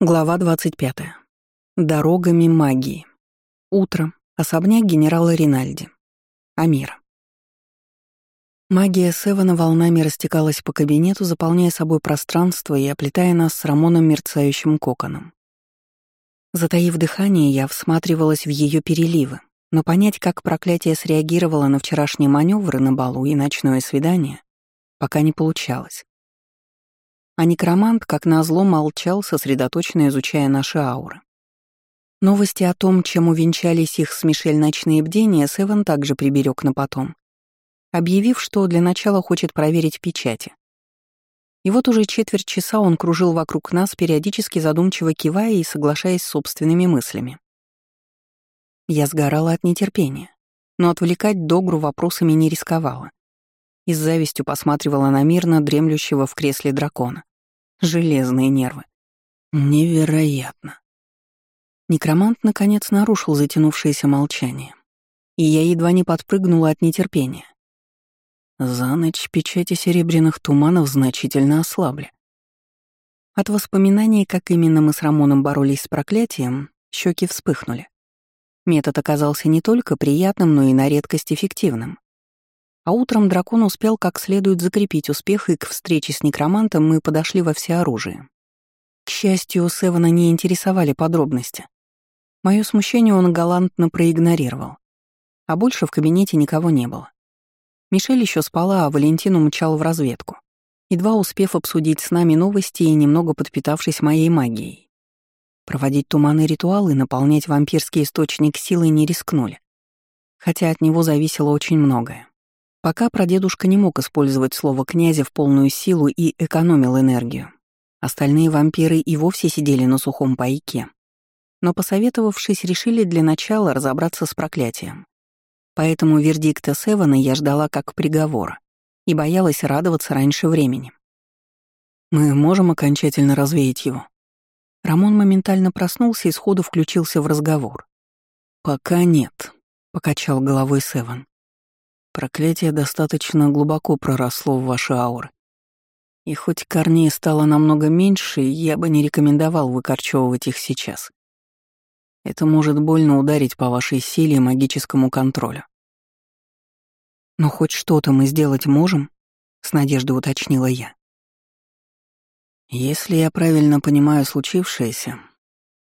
Глава 25. Дорогами магии. Утро. Особняк генерала Ринальди. Амира. Магия Севена волнами растекалась по кабинету, заполняя собой пространство и оплетая нас с Рамоном мерцающим коконом. Затаив дыхание, я всматривалась в ее переливы, но понять, как проклятие среагировало на вчерашние маневры на балу и ночное свидание, пока не получалось. А некромант, как назло, молчал, сосредоточенно изучая наши ауры. Новости о том, чем увенчались их с Мишель ночные бдения, Севен также приберег на потом, объявив, что для начала хочет проверить печати. И вот уже четверть часа он кружил вокруг нас, периодически задумчиво кивая и соглашаясь с собственными мыслями. Я сгорала от нетерпения, но отвлекать Догру вопросами не рисковала. И с завистью посматривала на мирно дремлющего в кресле дракона. Железные нервы. Невероятно. Некромант наконец нарушил затянувшееся молчание, и я едва не подпрыгнула от нетерпения. За ночь печати серебряных туманов значительно ослабли. От воспоминаний, как именно мы с Рамоном боролись с проклятием, щеки вспыхнули. Метод оказался не только приятным, но и на редкость эффективным. А утром дракон успел как следует закрепить успех, и к встрече с некромантом мы подошли во всеоружие. К счастью, Севана не интересовали подробности. Мое смущение он галантно проигнорировал. А больше в кабинете никого не было. Мишель еще спала, а Валентин умчал в разведку, едва успев обсудить с нами новости и немного подпитавшись моей магией. Проводить туманные ритуалы и наполнять вампирский источник силы не рискнули, хотя от него зависело очень многое. Пока прадедушка не мог использовать слово «князя» в полную силу и экономил энергию. Остальные вампиры и вовсе сидели на сухом пайке. Но, посоветовавшись, решили для начала разобраться с проклятием. Поэтому вердикта Севана я ждала как приговора и боялась радоваться раньше времени. «Мы можем окончательно развеять его?» Рамон моментально проснулся и сходу включился в разговор. «Пока нет», — покачал головой Севан. Проклятие достаточно глубоко проросло в ваши ауры. И хоть корней стало намного меньше, я бы не рекомендовал выкорчевывать их сейчас. Это может больно ударить по вашей силе и магическому контролю. «Но хоть что-то мы сделать можем?» — с надеждой уточнила я. «Если я правильно понимаю случившееся,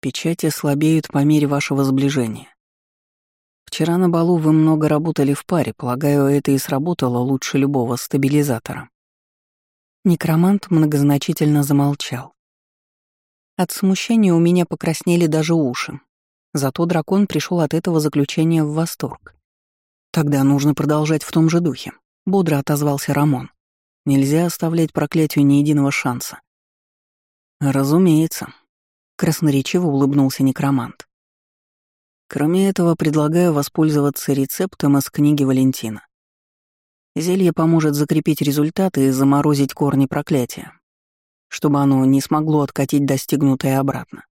печати слабеют по мере вашего сближения. Вчера на балу вы много работали в паре, полагаю, это и сработало лучше любого стабилизатора. Некромант многозначительно замолчал. От смущения у меня покраснели даже уши. Зато дракон пришел от этого заключения в восторг. Тогда нужно продолжать в том же духе, бодро отозвался Рамон. Нельзя оставлять проклятию ни единого шанса. Разумеется, красноречиво улыбнулся некромант. Кроме этого, предлагаю воспользоваться рецептом из книги Валентина. Зелье поможет закрепить результаты и заморозить корни проклятия, чтобы оно не смогло откатить достигнутое обратно.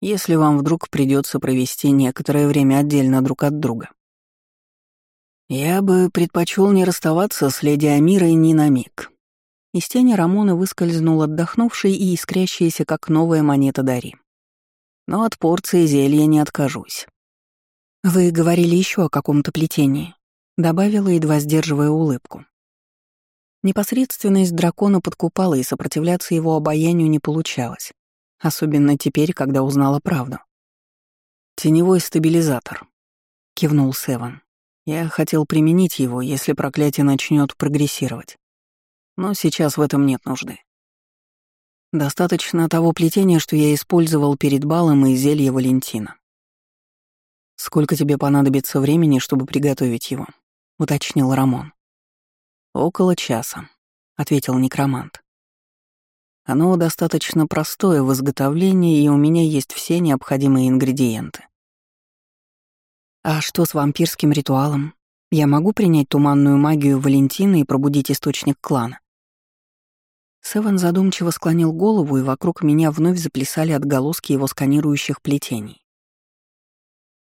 Если вам вдруг придется провести некоторое время отдельно друг от друга. Я бы предпочел не расставаться с леди Амирой ни на миг. Из тени Рамона выскользнул отдохнувший и искрящийся, как новая монета Дари но от порции зелья не откажусь. «Вы говорили еще о каком-то плетении», — добавила, едва сдерживая улыбку. Непосредственность дракона подкупала, и сопротивляться его обаянию не получалось, особенно теперь, когда узнала правду. «Теневой стабилизатор», — кивнул Севан. «Я хотел применить его, если проклятие начнет прогрессировать. Но сейчас в этом нет нужды. Достаточно того плетения, что я использовал перед балом и зелья Валентина. «Сколько тебе понадобится времени, чтобы приготовить его?» — уточнил Рамон. «Около часа», — ответил некромант. «Оно достаточно простое в изготовлении, и у меня есть все необходимые ингредиенты». «А что с вампирским ритуалом? Я могу принять туманную магию Валентина и пробудить источник клана?» Севен задумчиво склонил голову, и вокруг меня вновь заплясали отголоски его сканирующих плетений.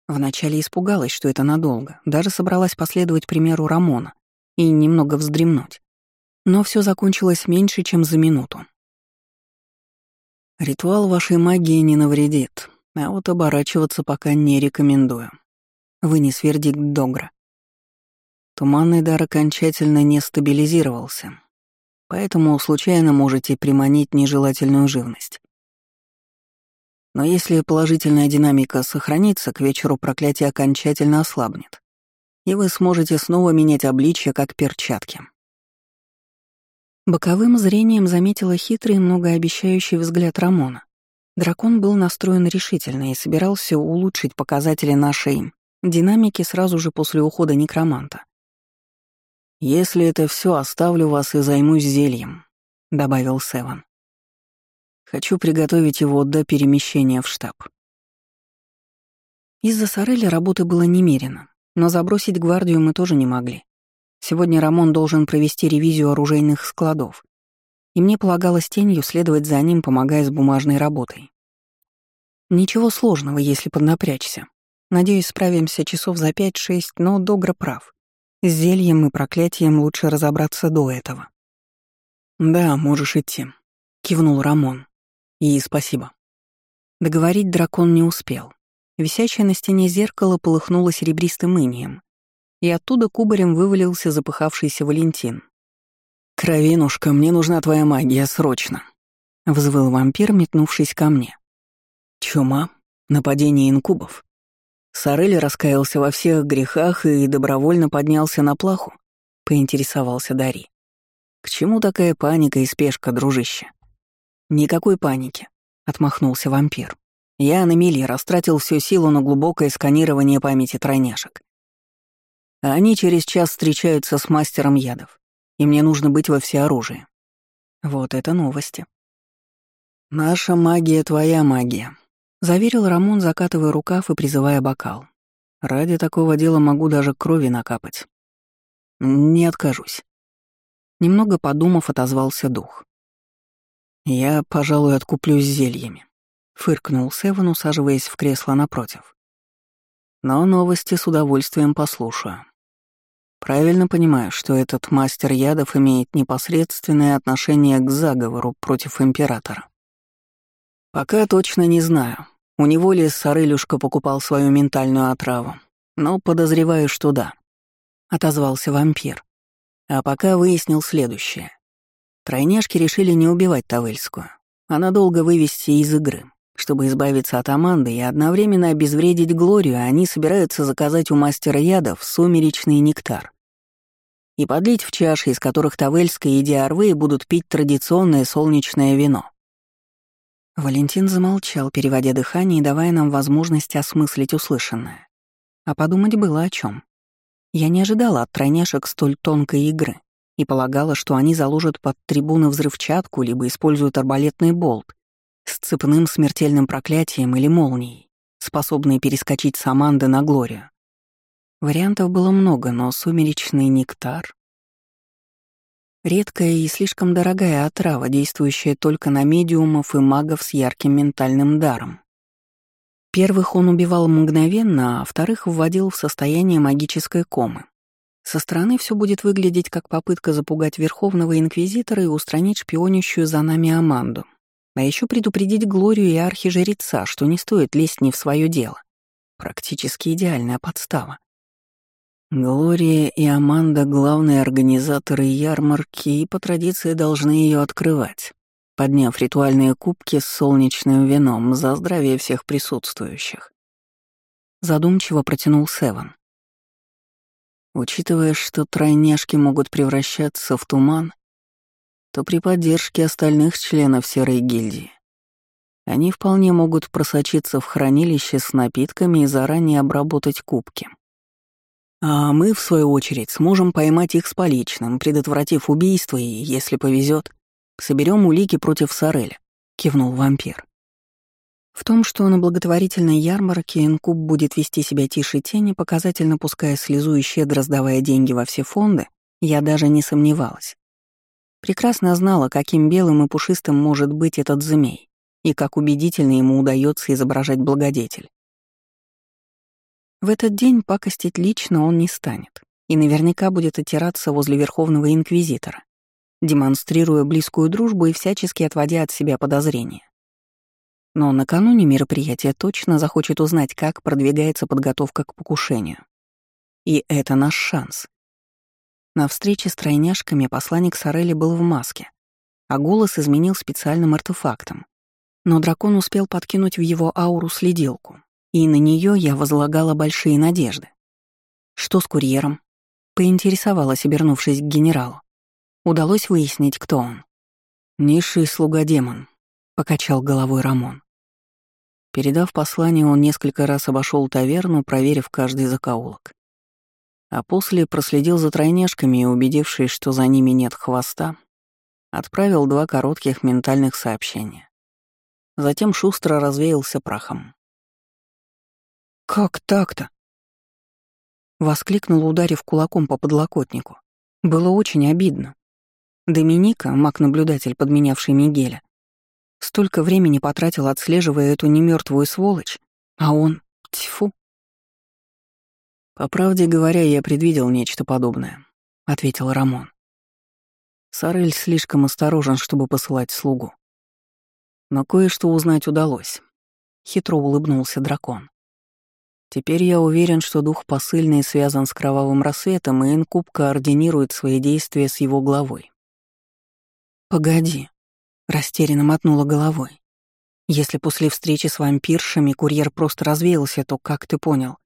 Вначале испугалась, что это надолго, даже собралась последовать примеру Рамона и немного вздремнуть. Но все закончилось меньше, чем за минуту. Ритуал вашей магии не навредит, а вот оборачиваться пока не рекомендую. Вынес вердикт Догра. Туманный дар окончательно не стабилизировался, поэтому случайно можете приманить нежелательную живность. Но если положительная динамика сохранится, к вечеру проклятие окончательно ослабнет, и вы сможете снова менять обличье, как перчатки. Боковым зрением заметила хитрый и многообещающий взгляд Рамона. Дракон был настроен решительно и собирался улучшить показатели нашей динамики сразу же после ухода некроманта. «Если это все, оставлю вас и займусь зельем», — добавил Севан. «Хочу приготовить его до перемещения в штаб». Из-за Сорели работы было немерено, но забросить гвардию мы тоже не могли. Сегодня Рамон должен провести ревизию оружейных складов, и мне полагалось тенью следовать за ним, помогая с бумажной работой. Ничего сложного, если поднапрячься. Надеюсь, справимся часов за пять-шесть, но Догра прав. С зельем и проклятием лучше разобраться до этого. «Да, можешь идти», — кивнул Рамон. «И спасибо». Договорить дракон не успел. Висящее на стене зеркало полыхнуло серебристым инием, и оттуда кубарем вывалился запыхавшийся Валентин. «Кровинушка, мне нужна твоя магия, срочно!» — взвыл вампир, метнувшись ко мне. «Чума? Нападение инкубов?» Сорель раскаялся во всех грехах и добровольно поднялся на плаху, поинтересовался Дари. К чему такая паника и спешка, дружище? Никакой паники, отмахнулся вампир. Я на мели растратил всю силу на глубокое сканирование памяти тройняшек. А они через час встречаются с мастером ядов, и мне нужно быть во всеоружии. Вот это новости. Наша магия — твоя магия, Заверил Рамон, закатывая рукав и призывая бокал. Ради такого дела могу даже крови накапать. Не откажусь. Немного подумав, отозвался дух. Я, пожалуй, откуплюсь зельями. Фыркнул Севен, усаживаясь в кресло напротив. Но новости с удовольствием послушаю. Правильно понимаю, что этот мастер ядов имеет непосредственное отношение к заговору против императора. Пока точно не знаю. У него ли Сарылюшка покупал свою ментальную отраву, но подозреваю, что да. Отозвался вампир. А пока выяснил следующее. Тройняшки решили не убивать Тавельскую, а надолго вывести из игры. Чтобы избавиться от Аманды и одновременно обезвредить Глорию, они собираются заказать у мастера ядов сумеречный нектар и подлить в чаши, из которых Тавельская и Диарвы будут пить традиционное солнечное вино. Валентин замолчал, переводя дыхание и давая нам возможность осмыслить услышанное. А подумать было о чем. Я не ожидала от тройняшек столь тонкой игры и полагала, что они заложат под трибуны взрывчатку либо используют арбалетный болт с цепным смертельным проклятием или молнией, способные перескочить с Аманды на Глорию. Вариантов было много, но сумеречный нектар Редкая и слишком дорогая отрава, действующая только на медиумов и магов с ярким ментальным даром. Первых он убивал мгновенно, а вторых вводил в состояние магической комы. Со стороны все будет выглядеть как попытка запугать Верховного Инквизитора и устранить шпионящую за нами Аманду. А еще предупредить Глорию и Архижреца, что не стоит лезть не в свое дело. Практически идеальная подстава. Глория и Аманда — главные организаторы ярмарки и по традиции должны ее открывать, подняв ритуальные кубки с солнечным вином за здравие всех присутствующих. Задумчиво протянул Севан. Учитывая, что тройняшки могут превращаться в туман, то при поддержке остальных членов Серой гильдии они вполне могут просочиться в хранилище с напитками и заранее обработать кубки. А мы, в свою очередь, сможем поймать их с поличным, предотвратив убийство и, если повезет, соберем улики против Сореля», — кивнул вампир. В том, что на благотворительной ярмарке инкуб будет вести себя тише тени, показательно пуская слезу и щедро сдавая деньги во все фонды, я даже не сомневалась. Прекрасно знала, каким белым и пушистым может быть этот змей, и как убедительно ему удается изображать благодетель. В этот день пакостить лично он не станет и наверняка будет отираться возле Верховного Инквизитора, демонстрируя близкую дружбу и всячески отводя от себя подозрения. Но накануне мероприятия точно захочет узнать, как продвигается подготовка к покушению. И это наш шанс. На встрече с тройняшками посланник Сорели был в маске, а голос изменил специальным артефактом. Но дракон успел подкинуть в его ауру следилку, и на нее я возлагала большие надежды. Что с курьером? Поинтересовалась, обернувшись к генералу. Удалось выяснить, кто он. «Низший слуга-демон», — покачал головой Рамон. Передав послание, он несколько раз обошел таверну, проверив каждый закоулок. А после проследил за тройняшками и, убедившись, что за ними нет хвоста, отправил два коротких ментальных сообщения. Затем шустро развеялся прахом. «Как так-то?» — воскликнул, ударив кулаком по подлокотнику. Было очень обидно. Доминика, маг-наблюдатель, подменявший Мигеля, столько времени потратил, отслеживая эту немертвую сволочь, а он... Тьфу. «По правде говоря, я предвидел нечто подобное», — ответил Рамон. Сарель слишком осторожен, чтобы посылать слугу. Но кое-что узнать удалось. Хитро улыбнулся дракон. Теперь я уверен, что дух посыльный связан с кровавым рассветом, и инкуб координирует свои действия с его главой. «Погоди», — растерянно мотнула головой. «Если после встречи с вампиршами курьер просто развеялся, то как ты понял?»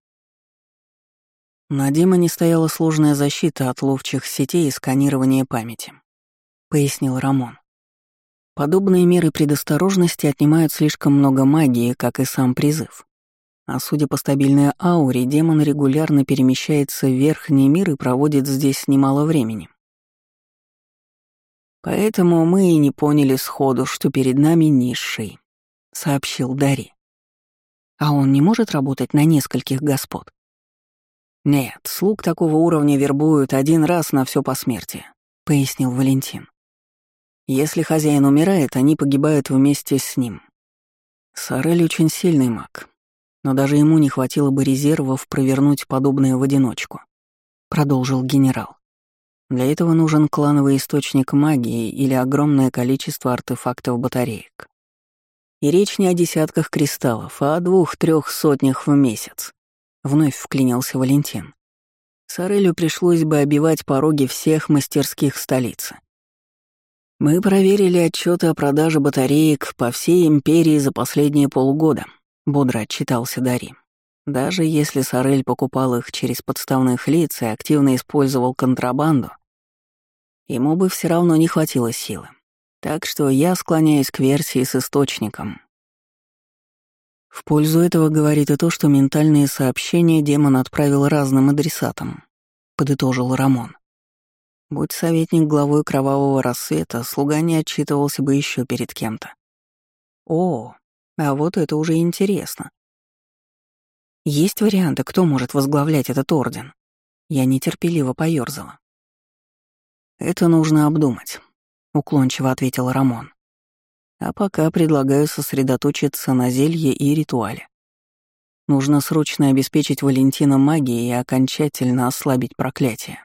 На демоне стояла сложная защита от ловчих сетей и сканирования памяти, — пояснил Рамон. Подобные меры предосторожности отнимают слишком много магии, как и сам призыв. А судя по стабильной ауре, демон регулярно перемещается в верхний мир и проводит здесь немало времени. «Поэтому мы и не поняли сходу, что перед нами низший», — сообщил Дари. «А он не может работать на нескольких господ?» «Нет, слуг такого уровня вербуют один раз на все посмертие», — пояснил Валентин. «Если хозяин умирает, они погибают вместе с ним. Сорель очень сильный маг, но даже ему не хватило бы резервов провернуть подобное в одиночку», — продолжил генерал. «Для этого нужен клановый источник магии или огромное количество артефактов батареек. И речь не о десятках кристаллов, а о двух-трех сотнях в месяц», — вновь вклинился Валентин. Сарелю пришлось бы обивать пороги всех мастерских столицы. Мы проверили отчеты о продаже батареек по всей империи за последние полгода, — бодро отчитался Дари. Даже если Сорель покупал их через подставных лиц и активно использовал контрабанду, ему бы все равно не хватило силы. Так что я склоняюсь к версии с источником. В пользу этого говорит и то, что ментальные сообщения демон отправил разным адресатам, подытожил Рамон. Будь советник главой кровавого рассвета, слуга не отчитывался бы еще перед кем-то. О, а вот это уже интересно. Есть варианты, кто может возглавлять этот орден? Я нетерпеливо поёрзала. Это нужно обдумать, уклончиво ответил Рамон. А пока предлагаю сосредоточиться на зелье и ритуале. Нужно срочно обеспечить Валентина магией и окончательно ослабить проклятие.